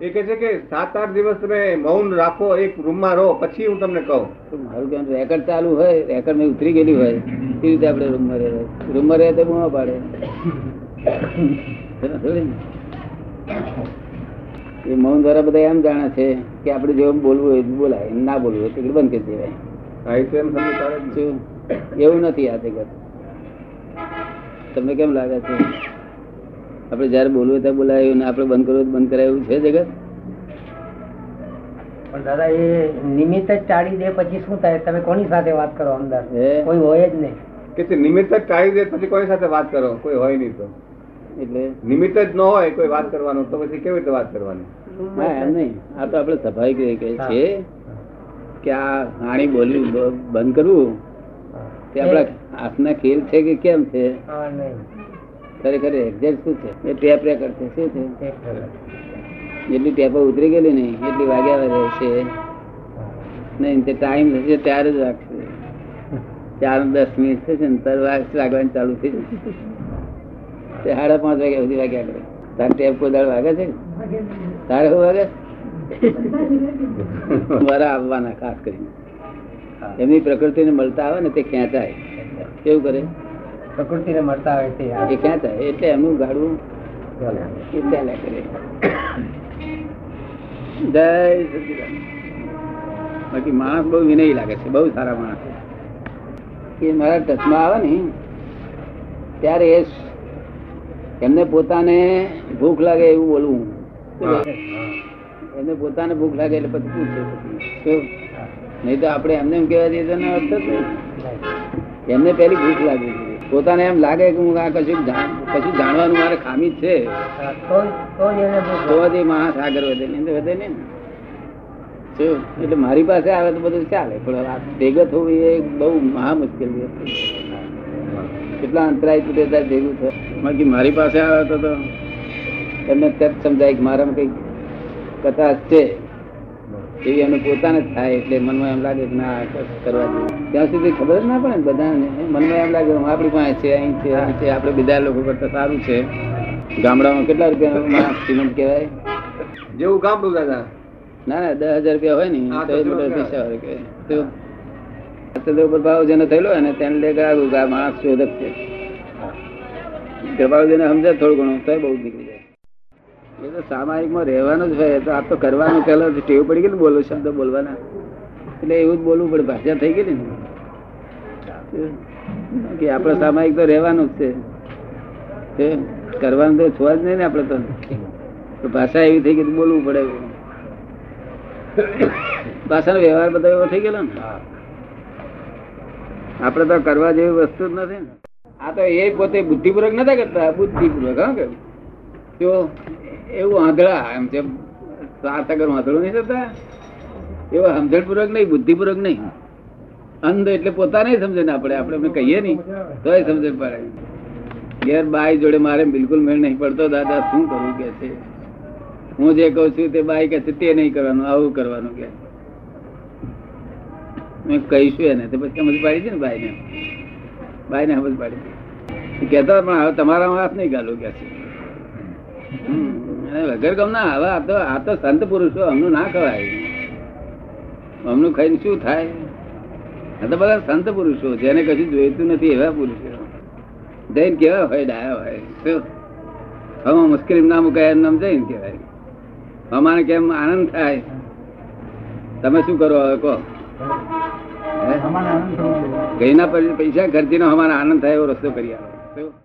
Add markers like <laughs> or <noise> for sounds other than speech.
એ કે છે કે સાત આઠ દિવસ તમે મૌન રાખો એક રૂમમાં રહો પછી હું તમને કહું. મારું કે રેકર્ડ ચાલુ હોય રેકર્ડ મેં ઉતરી ગયેલી હોય એ રીતે આપણે રૂમમાં રહે. રૂમમાં રહે તો બૂમો પાડે. <laughs> એ મૌન દ્વારા બધા એમ જાણે છે કે આપણે જેવું બોલવું હોય એ બોલાય ના બોલવું હોય તો બંધ કરી દેવાય. એવું નથી આ જગત. તમને કેમ લાગે છે? આપણે જયારે બોલવું ત્યારે બોલાયું ને આપણે બંધ કરવું બંધ કરાય એવું છે જગત? પણ દાદા એ નિમિત્ત જ ટાળી દે પછી શું થાય? તમે કોની સાથે વાત કરો અંદર? કોઈ હોય જ નહીં. કે તે નિમિત્ત જ ટાળી દે પછી કોઈ સાથે વાત કરો? કોઈ હોય નહીં તો. એટલે? નિમિત્ત જ ન હોય કોઈ વાત કરવાનું તો પછી કેવી રીતે વાત કરવાની? હા એમ નહીં. આ તો આપણે સ્વાભાવિક છીએ કે આ હાણી બોલ્યું બંધ કરવું. તે આપણા હાથના ખેલ છે કે કેમ છે? હા, નહીં. ખરેખર એક્ઝેક્ટ શું છે? એ ટેપ રેકર્ડ છે. શું છે? જેટલી ટેપો ઉતરી ગયેલી નહીં. એટલી વાગ્યા રહેશે નહીં તે ટાઈમ થશે ત્યારે જ વાગશે. ચાર દસ મિનિટ થશે ને ત્યારે વાગ વાગવાનું ચાલુ થઈ જશે. સાડા પાંચ વાગ્યા સુધી વાગ્યા કરે. તારે ટેપ કોઈ દાડ વાગે છે? તારે શું વાગે? મારા આવવાના ખાસ કરીને. એમની પ્રકૃતિને મળતા આવે ને તે ખેંચાય. કેવું કરે? પ્રકૃતિને મળતા હોય તે એ ખેંચાય એટલે એમનું ગાડું એ ચાલ્યા કરે જય સચિદાનંદ. બાકી માણસ બહુ વિનયી લાગે છે બહુ સારા માણસ એ મારા ટચમાં આવે ને ત્યારે એ એમને પોતાને ભૂખ લાગે એવું બોલવું એમને પોતાને ભૂખ લાગે એટલે પછી પૂછે? નહીં તો આપણે એમને એમ કહેવા દઈએ તો અર્થ એમને પેલી ભૂખ લાગે. જોઈએ પોતાને એમ લાગે કે હું આ કશું કશું જાણવાનું મારે ખામી છે. તો- જ માણસ વધે નહીં. વધે ને? એટલે મારી પાસે આવે તો બધું ચાલે. પણ આ ભેગો થવું એ બહુ મહા મુશ્કેલ છે. કેટલા અંતરાય તૂટે ત્યારે ભેગું થાય બાકી મારી પાસે આવે તો તો એમને તરત સમજાય કે મારામાં કંઈક કથા છે. એવી એનું પોતાને જ થાય એટલે મનમાં એમ લાગે કે ના કરવા જેવું. ત્યાં સુધી ખબર જ ના પડે ને બધાને. મનમાં એમ લાગે આપણી પાસે છે અહીં છે અહીં છે આપણે બીજા લોકો કરતા સારું છે. ગામડામાં કેટલા રૂપિયા માણસ સિમેન્ટ કહેવાય? જેવું ગામડું દાદા. ના ના દસ હજાર રૂપિયા હોય ને તો એ મોટા પૈસા વાળો કહેવાય. તો જેને થયેલો હોય ને તેને લે આ માણસ શોધક છે. ગભાવ જેને સમજે થોડું ઘણું તો બહુ નીકળી એ તો સામાયિકમાં રહેવાનું જ હોય તો આ તો કરવાનું. પેલા ટેવ પડી ગઈ બોલો શબ્દ બોલવાના. એટલે એવું જ બોલવું પડે, ભાષા થઈ ગઈ ને. કે આપણે સામાયિક તો રહેવાનું જ છે. કરવાનું તો છોવા જ નહીં ને આપણે તો ભાષા એવી થઈ ગઈ તો બોલવું પડે. ભાષાનો વ્યવહાર બધો એવો થઈ ગયેલો ને. આપણે તો કરવા જેવી વસ્તુ જ નથી ને. આ તો એ પોતે બુદ્ધિપૂર્વક નતા કરતા. બુદ્ધિપૂર્વક, હા કે? તો એવું આંધળા એમ જેમ સાત અગર આંધળું નહીં થતા એવો સમજણપૂર્વક નહીં બુદ્ધિપૂર્વક નહીં. અંધ એટલે પોતાને સમજે ને આપણે આપણે એમને કહીએ નહીં તોય સમજણ પડે. ઘેર બાઈ જોડે મારે બિલકુલ મેળ નહીં પડતો દાદા શું કરવું કે છે? હું જે કહું છું તે બાઈ કે છે તે નહીં કરવાનું આવું કરવાનું કે. મેં કહીશું એને તો પછી સમજ પાડી છે ને બાઈને? બાઈને સમજ પાડી કહેતા પણ હવે તમારા હાથ નહીં ગાલું કે છે? હમ, અને ના હવે આ તો આ તો સંત પુરુષો અમનું ના ખવાય. અમનું ખાઈને શું થાય? આ તો બધા સંત પુરુષો જેને કશું જોઈતું નથી એવા પુરુષો. જૈન કેવા હોય ડાયા હોય શું? હમ મુશ્કેલી ના મુકાય નામ જૈન કહેવાય. અમારે કેમ આનંદ થાય? તમે શું કરો હવે કહો. ગઈના પૈસા ખર્ચીનો અમારે આનંદ થાય એવો રસ્તો કરી શું?